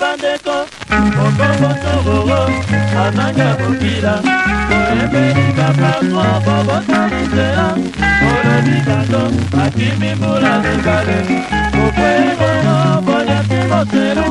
bandeko okokotororo ananga mokila toyembeli bapaswa bobotalisea olobi bato akimi mbula mibale okwelelo bolyaki motelo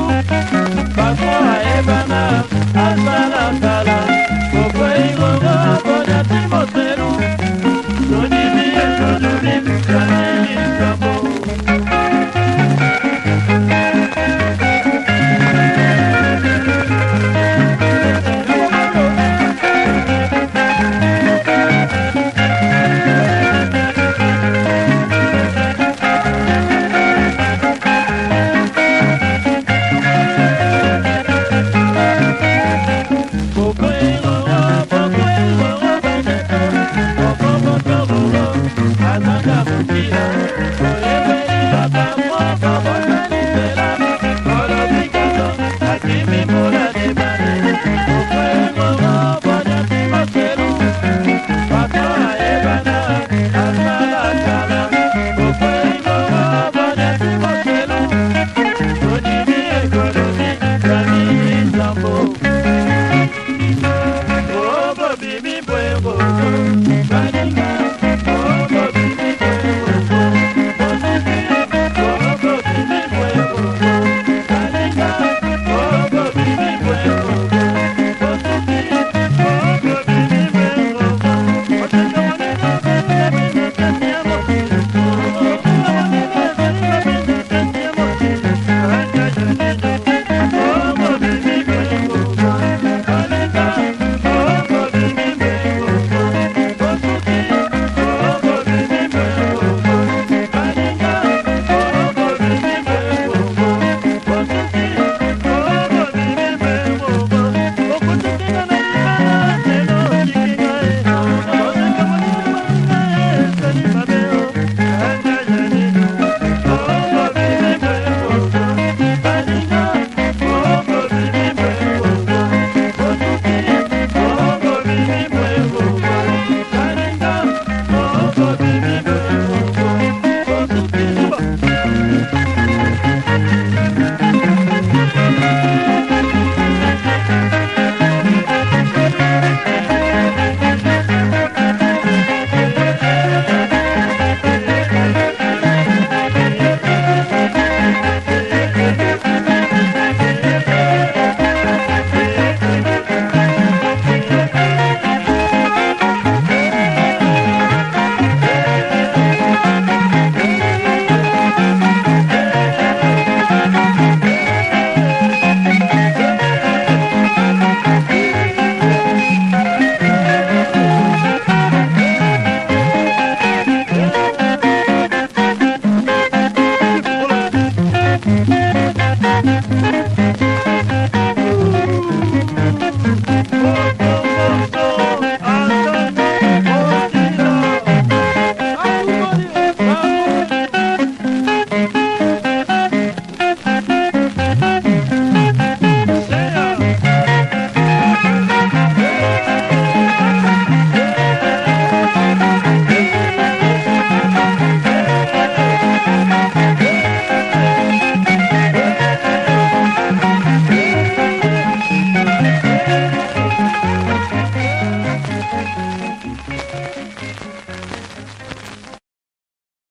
Thank you.